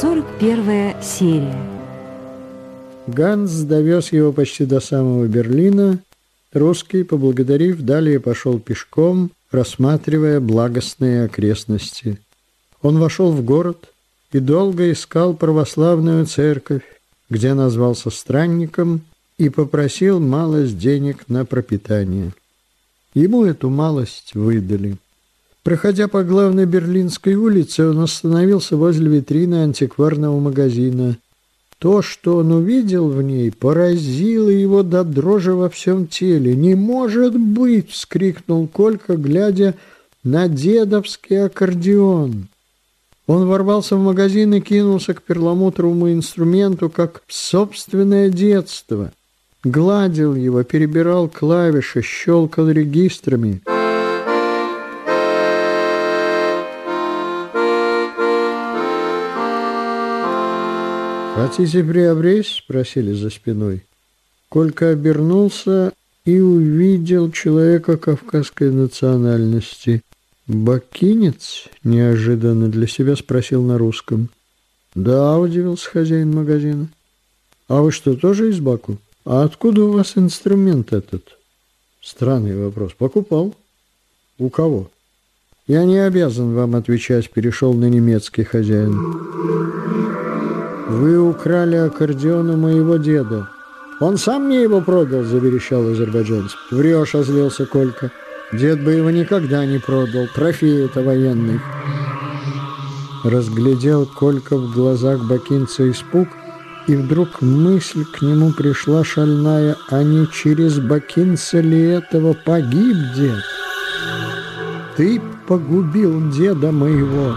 41 серия. Ганс довез его почти до самого Берлина. Русский, поблагодарив, далее пошел пешком, рассматривая благостные окрестности. Он вошел в город и долго искал православную церковь, где назвался странником и попросил малость денег на пропитание. Ему эту малость выдали. Проходя по главной Берлинской улице, он остановился возле витрины антикварного магазина. То, что он увидел в ней, поразило его до дрожи во всем теле. «Не может быть!» — вскрикнул Колька, глядя на дедовский аккордеон. Он ворвался в магазин и кинулся к перламутровому инструменту, как в собственное детство. Гладил его, перебирал клавиши, щелкал регистрами — «Хотите приобрести?» — спросили за спиной. Колька обернулся и увидел человека кавказской национальности. «Бакинец?» — неожиданно для себя спросил на русском. «Да», — удивился хозяин магазина. «А вы что, тоже из Баку? А откуда у вас инструмент этот?» «Странный вопрос. Покупал». «У кого?» «Я не обязан вам отвечать», — перешел на немецкий хозяин. «Вы украли аккордеон у моего деда». «Он сам мне его продал», — заверещал азербайджанец. «Врешь», — озлился Колька. «Дед бы его никогда не продал. Трофей это военный». Разглядел Колька в глазах бакинца испуг, и вдруг мысль к нему пришла шальная, а не через бакинца ли этого погиб дед? «Ты погубил деда моего!»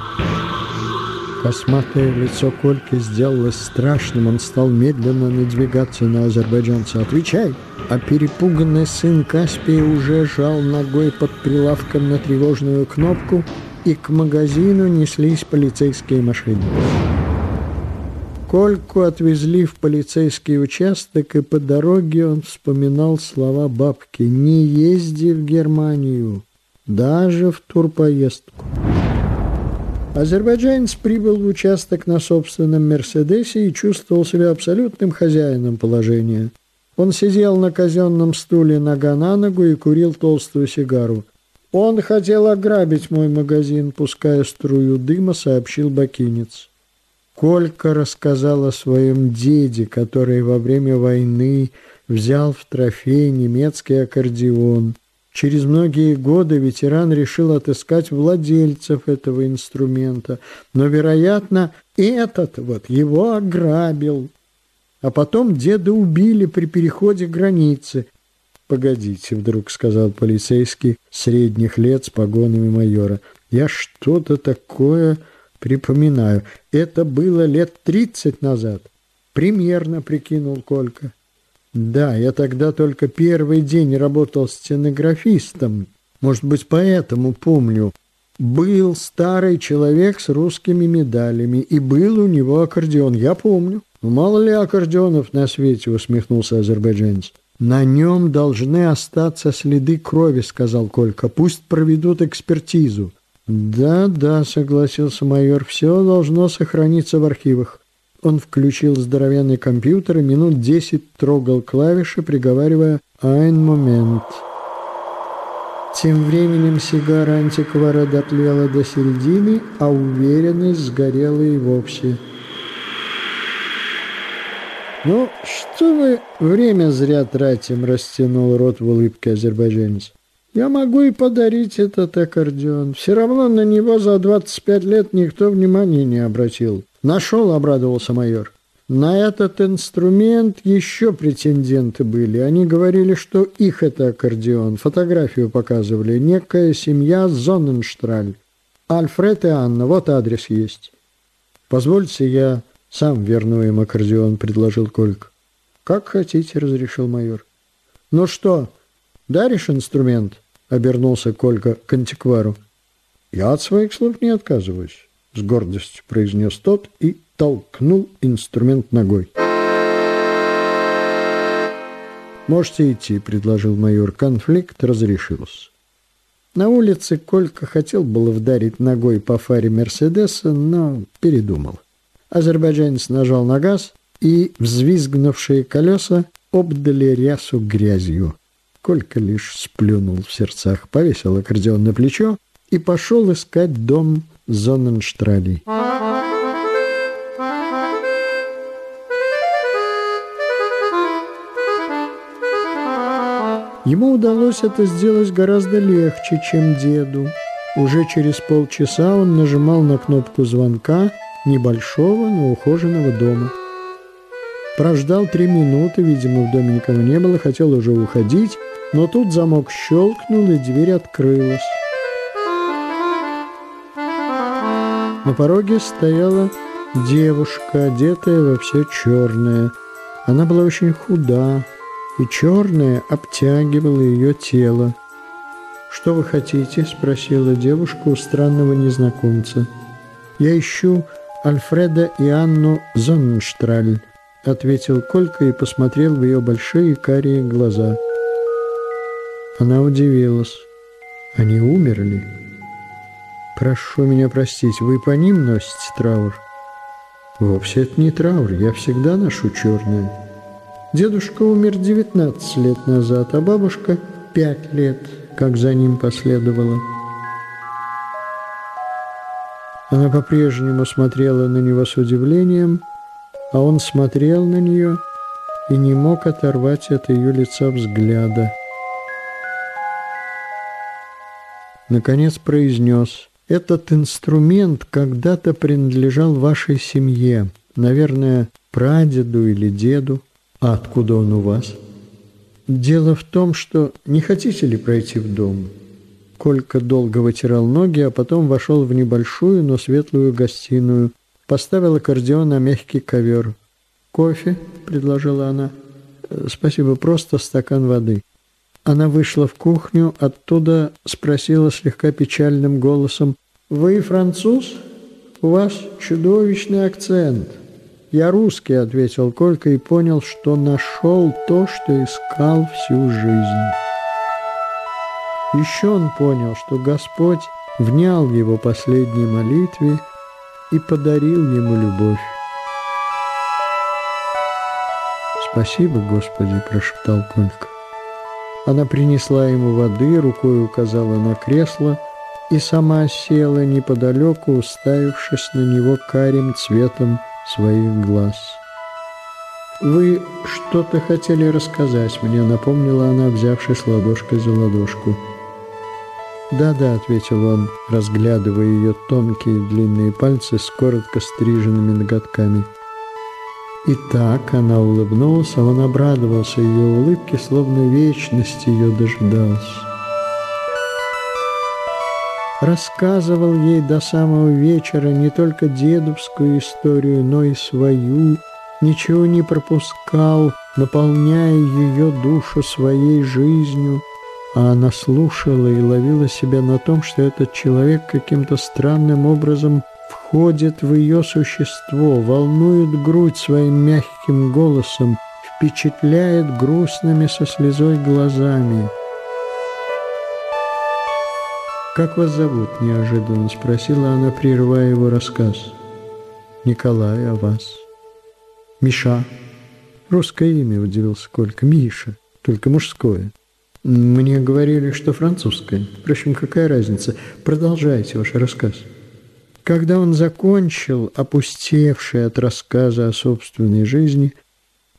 Косматое лицо Кольки сделалось страшным. Он стал медленно надвигаться на азербайджанца. «Отвечай!» А перепуганный сын Каспия уже жал ногой под прилавком на тревожную кнопку, и к магазину неслись полицейские машины. Кольку отвезли в полицейский участок, и по дороге он вспоминал слова бабки «Не езди в Германию, даже в турпоездку». Азербайджанец прибыл в участок на собственном «Мерседесе» и чувствовал себя абсолютным хозяином положения. Он сидел на казенном стуле нога на ногу и курил толстую сигару. «Он хотел ограбить мой магазин, пуская струю дыма», — сообщил бакинец. Колька рассказал о своем деде, который во время войны взял в трофей немецкий аккордеон — Через многие годы ветеран решил отыскать владельцев этого инструмента, но, вероятно, этот вот его ограбил. А потом деда убили при переходе границы. «Погодите», — вдруг сказал полицейский средних лет с погонами майора, «я что-то такое припоминаю. Это было лет тридцать назад». «Примерно», — прикинул Колька. Да, я тогда только первый день работал стенографистом. Может быть, поэтому помню. Был старый человек с русскими медалями, и был у него аккордеон, я помню. Ну, мало ли аккордеонов на свете, усмехнулся азербайджанец. На нем должны остаться следы крови, сказал Колька. Пусть проведут экспертизу. Да, да, согласился майор, все должно сохраниться в архивах. Он включил здоровенный компьютер и минут десять трогал клавиши, приговаривая «Ein момент». Тем временем сигара антиквара дотлела до середины, а уверенность сгорела и вовсе. «Ну, что вы время зря тратим?» – растянул рот в улыбке азербайджанец. «Я могу и подарить этот аккордеон. Все равно на него за 25 лет никто внимания не обратил». Нашел, обрадовался майор. На этот инструмент еще претенденты были. Они говорили, что их это аккордеон. Фотографию показывали. Некая семья Зонненштраль. Альфред и Анна. Вот адрес есть. Позвольте, я сам верну им аккордеон, предложил Кольк. Как хотите, разрешил майор. Ну что, даришь инструмент? Обернулся Колька к антиквару. Я от своих слов не отказываюсь с гордостью произнес тот и толкнул инструмент ногой. «Можете идти», — предложил майор. Конфликт разрешился. На улице Колька хотел было вдарить ногой по фаре Мерседеса, но передумал. Азербайджанец нажал на газ, и взвизгнувшие колеса обдали рясу грязью. Колька лишь сплюнул в сердцах, повесил аккордеон на плечо и пошел искать дом Зоненштралей. Ему удалось это сделать гораздо легче, чем деду. Уже через полчаса он нажимал на кнопку звонка небольшого, но ухоженного дома. Прождал три минуты, видимо, в доме никого не было, хотел уже уходить, но тут замок щелкнул, и дверь открылась. На пороге стояла девушка, одетая во все черное. Она была очень худа, и черное обтягивало ее тело. «Что вы хотите?» – спросила девушка у странного незнакомца. «Я ищу Альфреда и Анну Зоннштраль», – ответил Колька и посмотрел в ее большие карие глаза. Она удивилась. «Они умерли?» «Прошу меня простить, вы по ним носите траур?» «Вовсе это не траур, я всегда ношу черное». Дедушка умер 19 лет назад, а бабушка – 5 лет, как за ним последовало. Она по-прежнему смотрела на него с удивлением, а он смотрел на нее и не мог оторвать от ее лица взгляда. Наконец произнес, «Этот инструмент когда-то принадлежал вашей семье, наверное, прадеду или деду. А откуда он у вас?» «Дело в том, что не хотите ли пройти в дом?» Колька долго вытирал ноги, а потом вошел в небольшую, но светлую гостиную, поставил аккордеон на мягкий ковер. «Кофе?» – предложила она. «Спасибо, просто стакан воды». Она вышла в кухню, оттуда спросила слегка печальным голосом, «Вы француз? У вас чудовищный акцент». «Я русский», — ответил Колька и понял, что нашел то, что искал всю жизнь. Еще он понял, что Господь внял его последней молитве и подарил ему любовь. «Спасибо, Господи!» – прошептал Колька. Она принесла ему воды, рукой указала на кресло и сама села неподалеку, уставившись на него карим цветом своих глаз. «Вы что-то хотели рассказать мне», — напомнила она, взявшись ладошкой за ладошку. «Да-да», — ответил он, разглядывая ее тонкие длинные пальцы с коротко стриженными ноготками. И так она улыбнулась, а он обрадовался ее улыбке, словно вечность ее дожидался рассказывал ей до самого вечера не только дедовскую историю, но и свою, ничего не пропускал, наполняя ее душу своей жизнью, а она слушала и ловила себя на том, что этот человек каким-то странным образом входит в ее существо, волнует грудь своим мягким голосом, впечатляет грустными со слезой глазами – «Как вас зовут?» – неожиданно спросила она, прерывая его рассказ. «Николай, а вас?» «Миша». «Русское имя», – удивился Колька. «Миша, только мужское». «Мне говорили, что французское. Впрочем, какая разница? Продолжайте ваш рассказ». Когда он закончил, опустевший от рассказа о собственной жизни,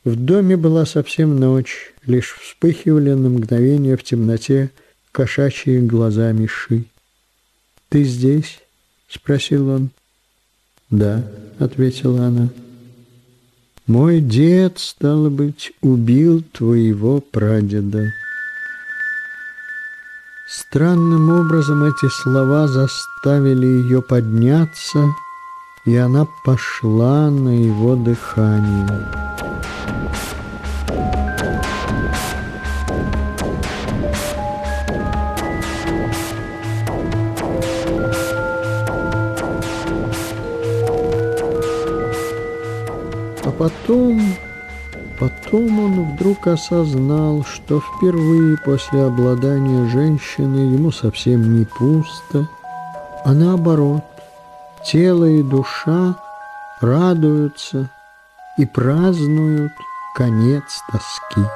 в доме была совсем ночь, лишь вспыхивали на мгновение в темноте кошачьи глаза Миши. «Ты здесь?» — спросил он. «Да», — ответила она. «Мой дед, стало быть, убил твоего прадеда». Странным образом эти слова заставили ее подняться, и она пошла на его дыхание. потом, потом он вдруг осознал, что впервые после обладания женщиной ему совсем не пусто, а наоборот, тело и душа радуются и празднуют конец тоски.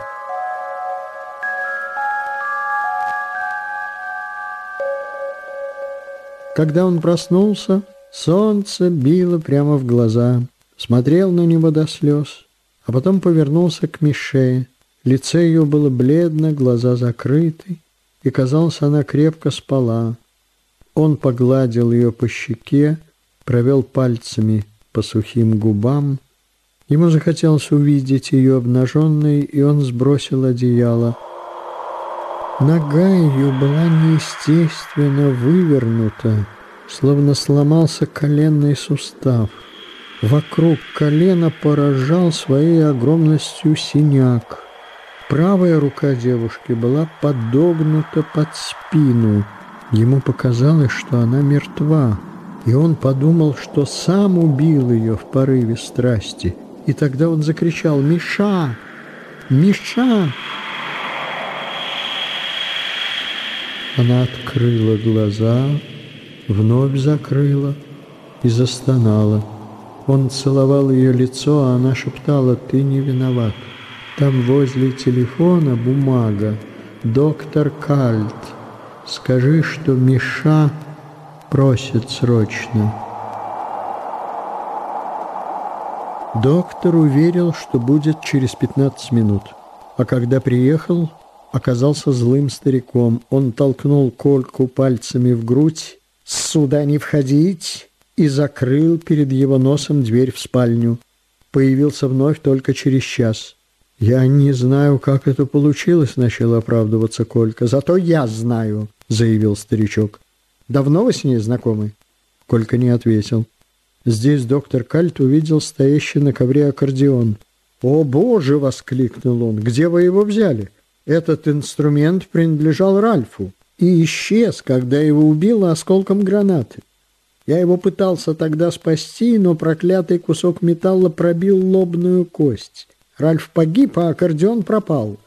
Когда он проснулся, солнце било прямо в глаза, смотрел на него до слез, а потом повернулся к Мише. Лицо ее было бледно, глаза закрыты, и, казалось, она крепко спала. Он погладил ее по щеке, провел пальцами по сухим губам. Ему захотелось увидеть ее обнаженной, и он сбросил одеяло. Нога ее была неестественно вывернута, словно сломался коленный сустав. Вокруг колена поражал своей огромностью синяк. Правая рука девушки была подогнута под спину. Ему показалось, что она мертва, и он подумал, что сам убил ее в порыве страсти. И тогда он закричал «Миша! Миша!» Она открыла глаза, вновь закрыла и застонала. Он целовал ее лицо, а она шептала «Ты не виноват». Там возле телефона бумага. Доктор Кальт. Скажи, что Миша просит срочно. Доктор уверил, что будет через 15 минут. А когда приехал, оказался злым стариком. Он толкнул Кольку пальцами в грудь, «Сюда не входить!» И закрыл перед его носом дверь в спальню. Появился вновь только через час. «Я не знаю, как это получилось», — начал оправдываться Колька. «Зато я знаю», — заявил старичок. «Давно вы с ней знакомы?» Колька не ответил. Здесь доктор Кальт увидел стоящий на ковре аккордеон. «О, Боже!» — воскликнул он. «Где вы его взяли?» Этот инструмент принадлежал Ральфу и исчез, когда его убило осколком гранаты. Я его пытался тогда спасти, но проклятый кусок металла пробил лобную кость. Ральф погиб, а аккордеон пропал.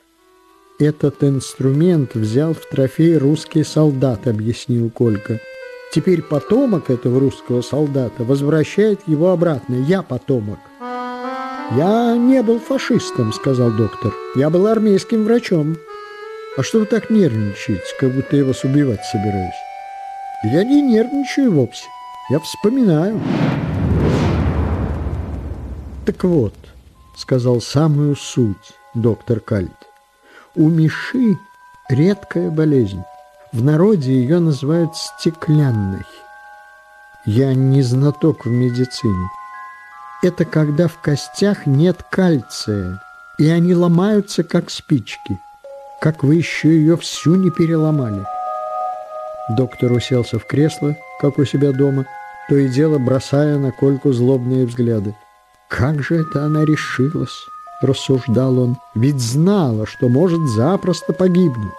Этот инструмент взял в трофей русский солдат, объяснил Колька. Теперь потомок этого русского солдата возвращает его обратно. Я потомок. «Я не был фашистом», — сказал доктор. «Я был армейским врачом». «А что вы так нервничаете, как будто я вас убивать собираюсь?» «Я не нервничаю вовсе. Я вспоминаю». «Так вот», — сказал самую суть доктор Кальт, «у Миши редкая болезнь. В народе ее называют стеклянной. Я не знаток в медицине. Это когда в костях нет кальция, и они ломаются, как спички. Как вы еще ее всю не переломали? Доктор уселся в кресло, как у себя дома, то и дело бросая на Кольку злобные взгляды. «Как же это она решилась?» – рассуждал он. «Ведь знала, что может запросто погибнуть.